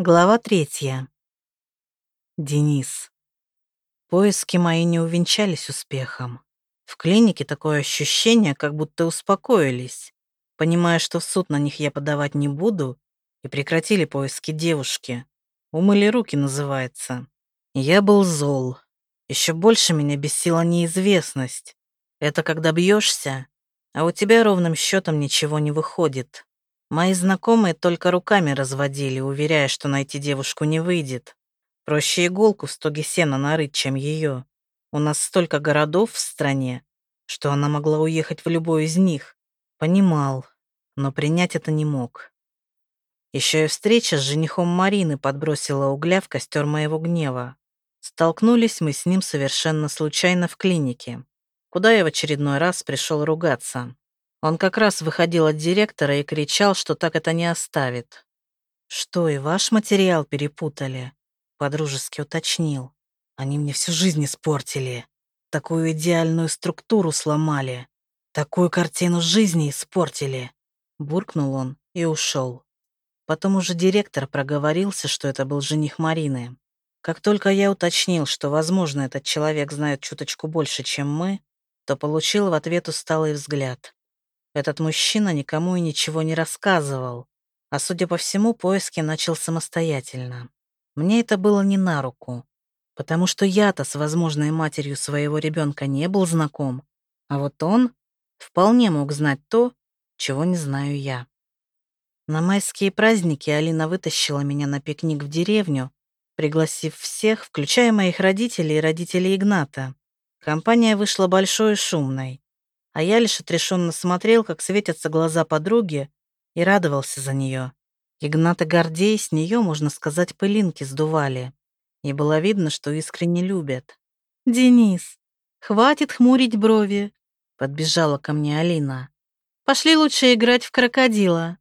Глава третья. Денис. Поиски мои не увенчались успехом. В клинике такое ощущение, как будто успокоились, понимая, что в суд на них я подавать не буду, и прекратили поиски девушки. Умыли руки называется. Я был зол. Еще больше меня бесила неизвестность. Это когда бьешься, а у тебя ровным счетом ничего не выходит. Мои знакомые только руками разводили, уверяя, что найти девушку не выйдет. Проще иголку в стоге сена нарыть, чем ее. У нас столько городов в стране, что она могла уехать в любой из них. Понимал, но принять это не мог. Еще и встреча с женихом Марины подбросила угля в костер моего гнева. Столкнулись мы с ним совершенно случайно в клинике, куда я в очередной раз пришел ругаться. Он как раз выходил от директора и кричал, что так это не оставит. «Что, и ваш материал перепутали?» — подружески уточнил. «Они мне всю жизнь испортили. Такую идеальную структуру сломали. Такую картину жизни испортили». Буркнул он и ушел. Потом уже директор проговорился, что это был жених Марины. Как только я уточнил, что, возможно, этот человек знает чуточку больше, чем мы, то получил в ответ усталый взгляд. Этот мужчина никому и ничего не рассказывал, а, судя по всему, поиски начал самостоятельно. Мне это было не на руку, потому что я-то с возможной матерью своего ребенка не был знаком, а вот он вполне мог знать то, чего не знаю я. На майские праздники Алина вытащила меня на пикник в деревню, пригласив всех, включая моих родителей и родителей Игната. Компания вышла большой и шумной а я лишь отрешенно смотрел, как светятся глаза подруги, и радовался за нее. Игната Гордей с нее, можно сказать, пылинки сдували. И было видно, что искренне любят. «Денис, хватит хмурить брови», — подбежала ко мне Алина. «Пошли лучше играть в крокодила».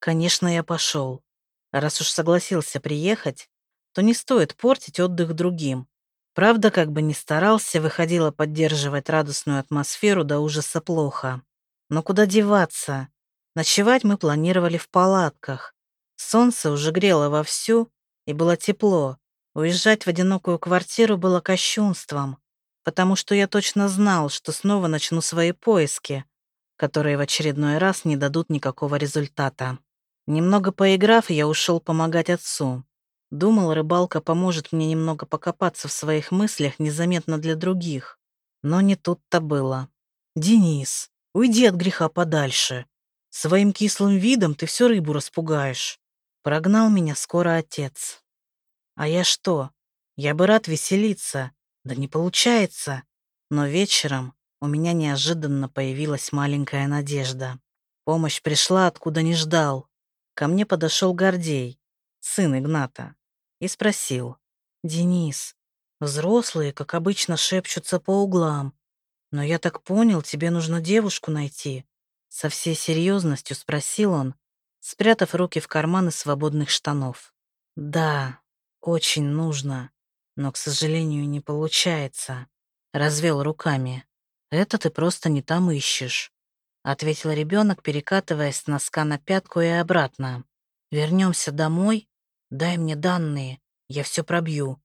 Конечно, я пошел. Раз уж согласился приехать, то не стоит портить отдых другим. Правда, как бы ни старался, выходило поддерживать радостную атмосферу до ужаса плохо. Но куда деваться? Ночевать мы планировали в палатках. Солнце уже грело вовсю, и было тепло. Уезжать в одинокую квартиру было кощунством, потому что я точно знал, что снова начну свои поиски, которые в очередной раз не дадут никакого результата. Немного поиграв, я ушел помогать отцу. Думал, рыбалка поможет мне немного покопаться в своих мыслях незаметно для других. Но не тут-то было. «Денис, уйди от греха подальше. Своим кислым видом ты всю рыбу распугаешь». Прогнал меня скоро отец. А я что? Я бы рад веселиться. Да не получается. Но вечером у меня неожиданно появилась маленькая надежда. Помощь пришла, откуда не ждал. Ко мне подошел Гордей, сын Игната и спросил. «Денис, взрослые, как обычно, шепчутся по углам. Но я так понял, тебе нужно девушку найти». Со всей серьезностью спросил он, спрятав руки в карманы свободных штанов. «Да, очень нужно, но, к сожалению, не получается», — развел руками. «Это ты просто не там ищешь», — ответил ребенок, перекатываясь с носка на пятку и обратно. Вернемся домой, Дай мне данные, я все пробью».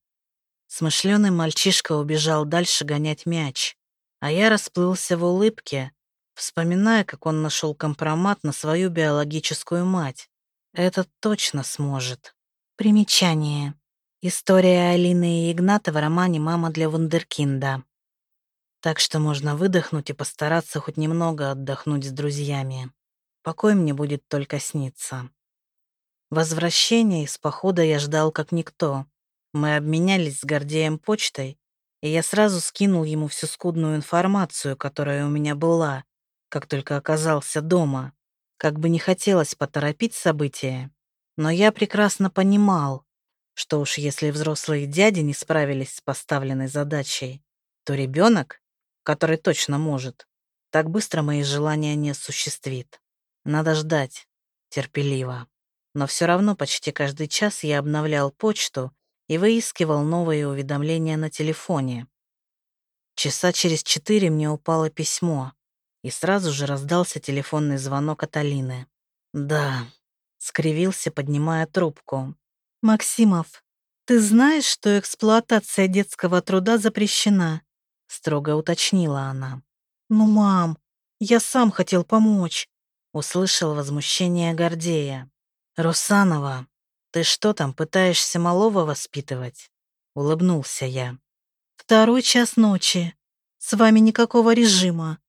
Смышленый мальчишка убежал дальше гонять мяч, а я расплылся в улыбке, вспоминая, как он нашел компромат на свою биологическую мать. Это точно сможет. Примечание. История Алины и Игната в романе «Мама для вундеркинда». Так что можно выдохнуть и постараться хоть немного отдохнуть с друзьями. Покой мне будет только сниться. Возвращения из похода я ждал как никто. Мы обменялись с Гордеем почтой, и я сразу скинул ему всю скудную информацию, которая у меня была, как только оказался дома. Как бы не хотелось поторопить события, но я прекрасно понимал, что уж если взрослые дяди не справились с поставленной задачей, то ребенок, который точно может, так быстро мои желания не осуществит. Надо ждать терпеливо но все равно почти каждый час я обновлял почту и выискивал новые уведомления на телефоне. Часа через четыре мне упало письмо, и сразу же раздался телефонный звонок от Алины. «Да», — скривился, поднимая трубку. Максимов, ты знаешь, что эксплуатация детского труда запрещена? Строго уточнила она. Ну, мам, я сам хотел помочь. Услышал возмущение Гордея. Русанова, ты что там, пытаешься малого воспитывать? Улыбнулся я. Второй час ночи. С вами никакого режима,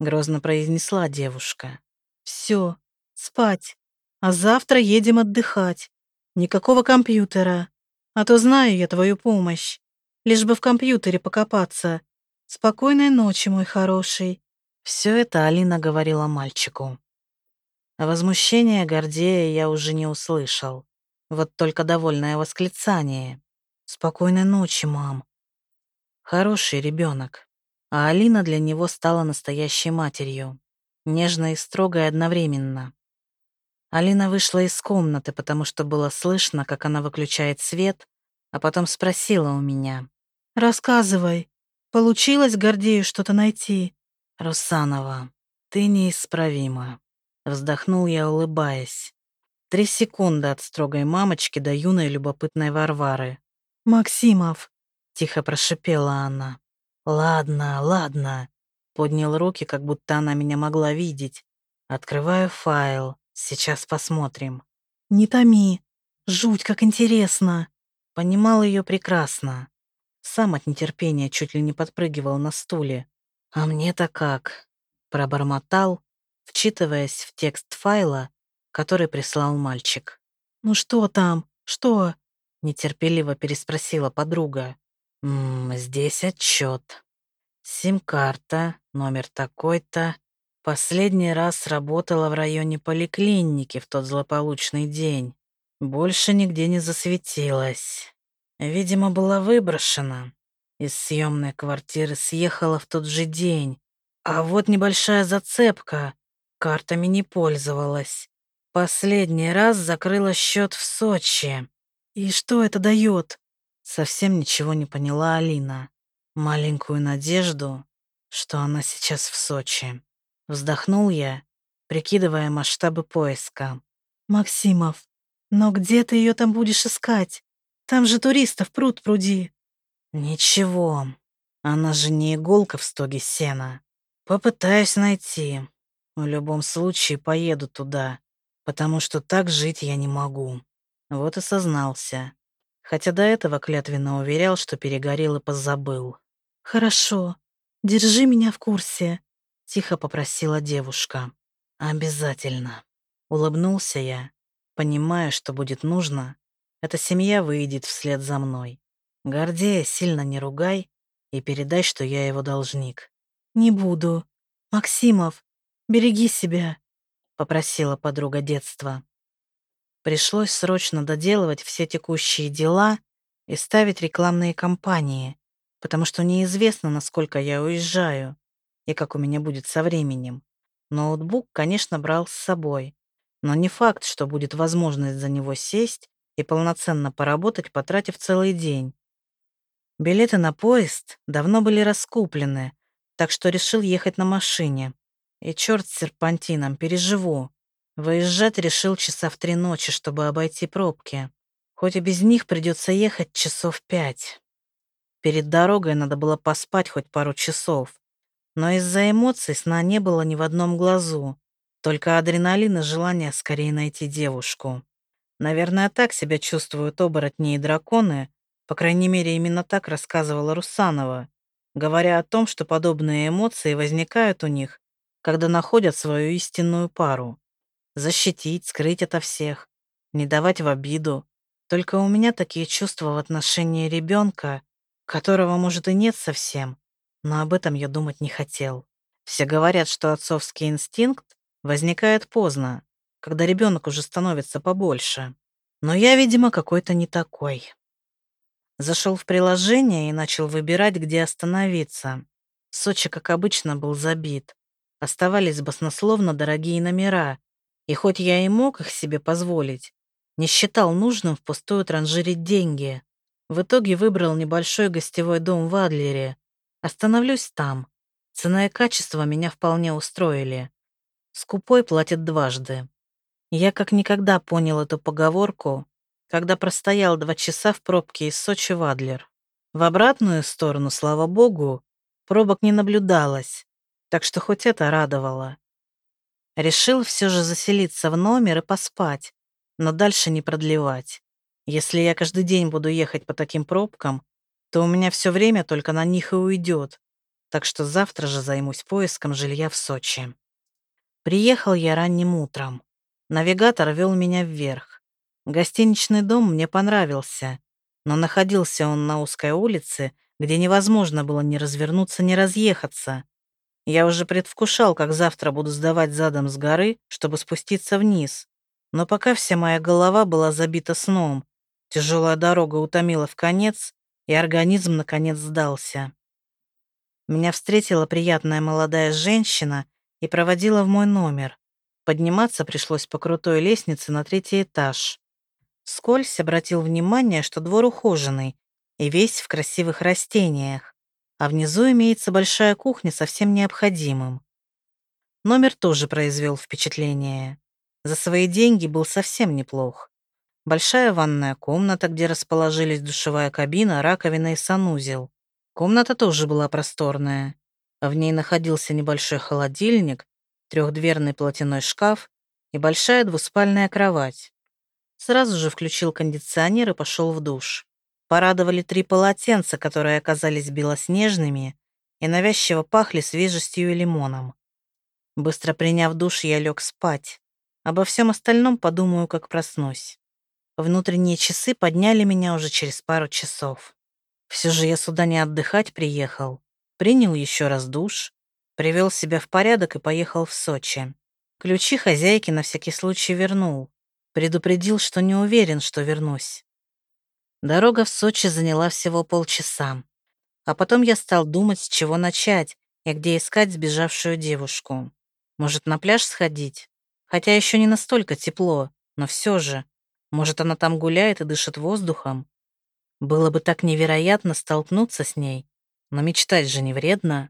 грозно произнесла девушка. Все, спать. А завтра едем отдыхать. Никакого компьютера. А то знаю я твою помощь. Лишь бы в компьютере покопаться. Спокойной ночи, мой хороший. Все это Алина говорила мальчику. Возмущение Гордея я уже не услышал. Вот только довольное восклицание. «Спокойной ночи, мам». Хороший ребенок. А Алина для него стала настоящей матерью. Нежной и строгой одновременно. Алина вышла из комнаты, потому что было слышно, как она выключает свет, а потом спросила у меня. «Рассказывай, получилось Гордею что-то найти?» «Русанова, ты неисправима», — вздохнул я, улыбаясь. Три секунды от строгой мамочки до юной любопытной Варвары. «Максимов», — тихо прошипела она. «Ладно, ладно», — поднял руки, как будто она меня могла видеть. Открываю файл. Сейчас посмотрим. Не томи. Жуть, как интересно. Понимал ее прекрасно. Сам от нетерпения чуть ли не подпрыгивал на стуле. А мне-то как? Пробормотал, вчитываясь в текст файла, который прислал мальчик. «Ну что там? Что?» Нетерпеливо переспросила подруга. «Ммм, здесь отчет. Сим-карта, номер такой-то, Последний раз работала в районе поликлиники в тот злополучный день. Больше нигде не засветилась. Видимо, была выброшена. Из съемной квартиры съехала в тот же день. А вот небольшая зацепка. Картами не пользовалась. Последний раз закрыла счет в Сочи. И что это дает? Совсем ничего не поняла Алина. Маленькую надежду, что она сейчас в Сочи. Вздохнул я, прикидывая масштабы поиска. «Максимов, но где ты ее там будешь искать? Там же туристов пруд пруди». «Ничего, она же не иголка в стоге сена. Попытаюсь найти. В любом случае поеду туда, потому что так жить я не могу». Вот и сознался. Хотя до этого клятвенно уверял, что перегорел и позабыл. «Хорошо. Держи меня в курсе. — тихо попросила девушка. «Обязательно». Улыбнулся я, понимая, что будет нужно. Эта семья выйдет вслед за мной. Гордея сильно не ругай и передай, что я его должник. «Не буду. Максимов, береги себя», — попросила подруга детства. Пришлось срочно доделывать все текущие дела и ставить рекламные кампании, потому что неизвестно, насколько я уезжаю и как у меня будет со временем. Ноутбук, конечно, брал с собой, но не факт, что будет возможность за него сесть и полноценно поработать, потратив целый день. Билеты на поезд давно были раскуплены, так что решил ехать на машине. И черт с серпантином, переживу. Выезжать решил часа в три ночи, чтобы обойти пробки. Хоть и без них придется ехать часов пять. Перед дорогой надо было поспать хоть пару часов. Но из-за эмоций сна не было ни в одном глазу. Только адреналин и желание скорее найти девушку. Наверное, так себя чувствуют оборотни и драконы. По крайней мере, именно так рассказывала Русанова, говоря о том, что подобные эмоции возникают у них, когда находят свою истинную пару. Защитить, скрыть ото всех, не давать в обиду. Только у меня такие чувства в отношении ребенка, которого, может, и нет совсем, но об этом я думать не хотел. Все говорят, что отцовский инстинкт возникает поздно, когда ребенок уже становится побольше. Но я, видимо, какой-то не такой. Зашел в приложение и начал выбирать, где остановиться. Сочи, как обычно, был забит. Оставались баснословно дорогие номера, и хоть я и мог их себе позволить, не считал нужным впустую транжирить деньги. В итоге выбрал небольшой гостевой дом в Адлере, Остановлюсь там. Цена и качество меня вполне устроили. Скупой платит дважды. Я как никогда понял эту поговорку, когда простоял два часа в пробке из Сочи в Адлер. В обратную сторону, слава богу, пробок не наблюдалось, так что хоть это радовало. Решил все же заселиться в номер и поспать, но дальше не продлевать. Если я каждый день буду ехать по таким пробкам, то у меня все время только на них и уйдет, так что завтра же займусь поиском жилья в Сочи. Приехал я ранним утром. Навигатор вел меня вверх. Гостиничный дом мне понравился, но находился он на узкой улице, где невозможно было ни развернуться, ни разъехаться. Я уже предвкушал, как завтра буду сдавать задом с горы, чтобы спуститься вниз. Но пока вся моя голова была забита сном, тяжелая дорога утомила в конец, и организм наконец сдался. Меня встретила приятная молодая женщина и проводила в мой номер. Подниматься пришлось по крутой лестнице на третий этаж. Скользь обратил внимание, что двор ухоженный и весь в красивых растениях, а внизу имеется большая кухня со всем необходимым. Номер тоже произвел впечатление. За свои деньги был совсем неплох. Большая ванная комната, где расположились душевая кабина, раковина и санузел. Комната тоже была просторная. В ней находился небольшой холодильник, трехдверный платяной шкаф и большая двуспальная кровать. Сразу же включил кондиционер и пошел в душ. Порадовали три полотенца, которые оказались белоснежными и навязчиво пахли свежестью и лимоном. Быстро приняв душ, я лег спать. Обо всем остальном подумаю, как проснусь. Внутренние часы подняли меня уже через пару часов. Все же я сюда не отдыхать приехал. Принял еще раз душ, привел себя в порядок и поехал в Сочи. Ключи хозяйки на всякий случай вернул. Предупредил, что не уверен, что вернусь. Дорога в Сочи заняла всего полчаса. А потом я стал думать, с чего начать и где искать сбежавшую девушку. Может, на пляж сходить? Хотя еще не настолько тепло, но все же. Может, она там гуляет и дышит воздухом? Было бы так невероятно столкнуться с ней, но мечтать же не вредно.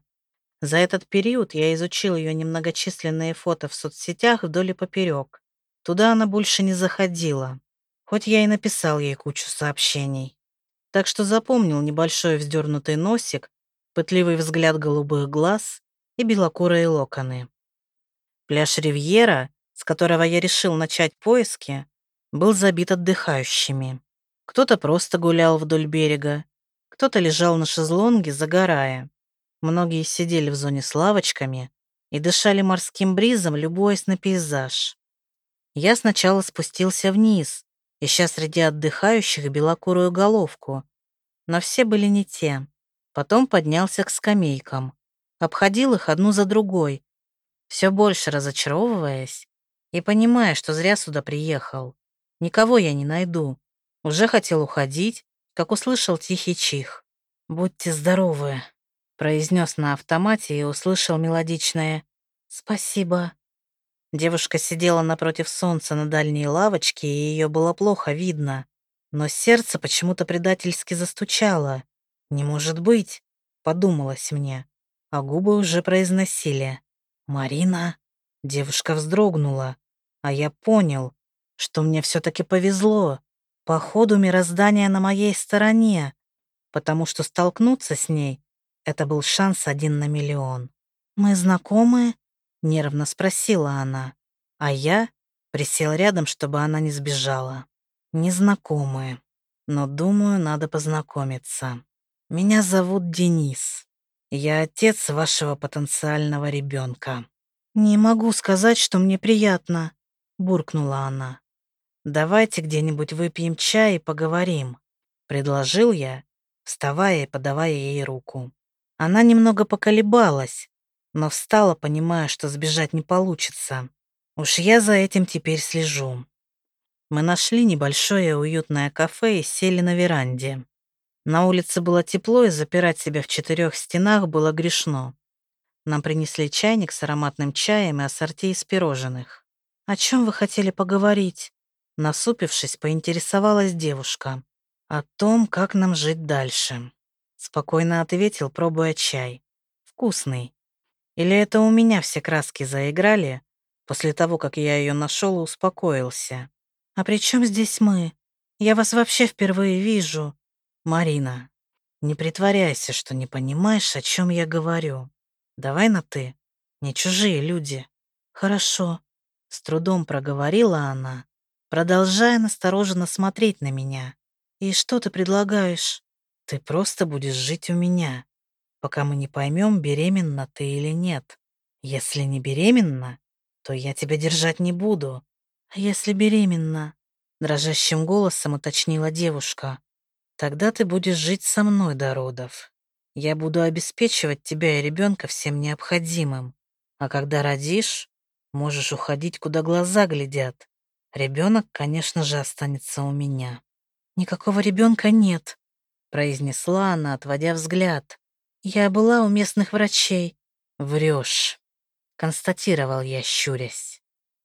За этот период я изучил ее немногочисленные фото в соцсетях вдоль и поперек. Туда она больше не заходила, хоть я и написал ей кучу сообщений. Так что запомнил небольшой вздернутый носик, пытливый взгляд голубых глаз и белокурые локоны. Пляж Ривьера, с которого я решил начать поиски, был забит отдыхающими. Кто-то просто гулял вдоль берега, кто-то лежал на шезлонге, загорая. Многие сидели в зоне с лавочками и дышали морским бризом, любуясь на пейзаж. Я сначала спустился вниз, ища среди отдыхающих белокурую головку, но все были не те. Потом поднялся к скамейкам, обходил их одну за другой, все больше разочаровываясь и понимая, что зря сюда приехал. Никого я не найду. Уже хотел уходить, как услышал тихий чих. «Будьте здоровы», — произнес на автомате и услышал мелодичное «Спасибо». Девушка сидела напротив солнца на дальней лавочке, и ее было плохо видно. Но сердце почему-то предательски застучало. «Не может быть», — подумалось мне, а губы уже произносили. «Марина?» Девушка вздрогнула, а я понял, что мне все-таки повезло. Походу, мироздание на моей стороне, потому что столкнуться с ней — это был шанс один на миллион. «Мы знакомы?» Нервно спросила она, а я присел рядом, чтобы она не сбежала. Незнакомые, но, думаю, надо познакомиться. Меня зовут Денис. Я отец вашего потенциального ребенка. Не могу сказать, что мне приятно, буркнула она. Давайте где-нибудь выпьем чай и поговорим, предложил я, вставая и подавая ей руку. Она немного поколебалась, но встала, понимая, что сбежать не получится. Уж я за этим теперь слежу. Мы нашли небольшое уютное кафе и сели на веранде. На улице было тепло, и запирать себя в четырех стенах было грешно. Нам принесли чайник с ароматным чаем и ассорти из пирожных. «О чем вы хотели поговорить?» Насупившись, поинтересовалась девушка. «О том, как нам жить дальше». Спокойно ответил, пробуя чай. «Вкусный. Или это у меня все краски заиграли после того, как я ее нашел и успокоился? А при чем здесь мы? Я вас вообще впервые вижу. Марина, не притворяйся, что не понимаешь, о чем я говорю. Давай на «ты». Не чужие люди. Хорошо. С трудом проговорила она, продолжая настороженно смотреть на меня. И что ты предлагаешь? Ты просто будешь жить у меня, пока мы не поймем, беременна ты или нет. Если не беременна, то я тебя держать не буду. А если беременна? Дрожащим голосом уточнила девушка. Тогда ты будешь жить со мной до родов. Я буду обеспечивать тебя и ребенка всем необходимым. А когда родишь, можешь уходить, куда глаза глядят. Ребенок, конечно же, останется у меня. Никакого ребенка нет, произнесла она, отводя взгляд. Я была у местных врачей. Врешь, констатировал я, щурясь.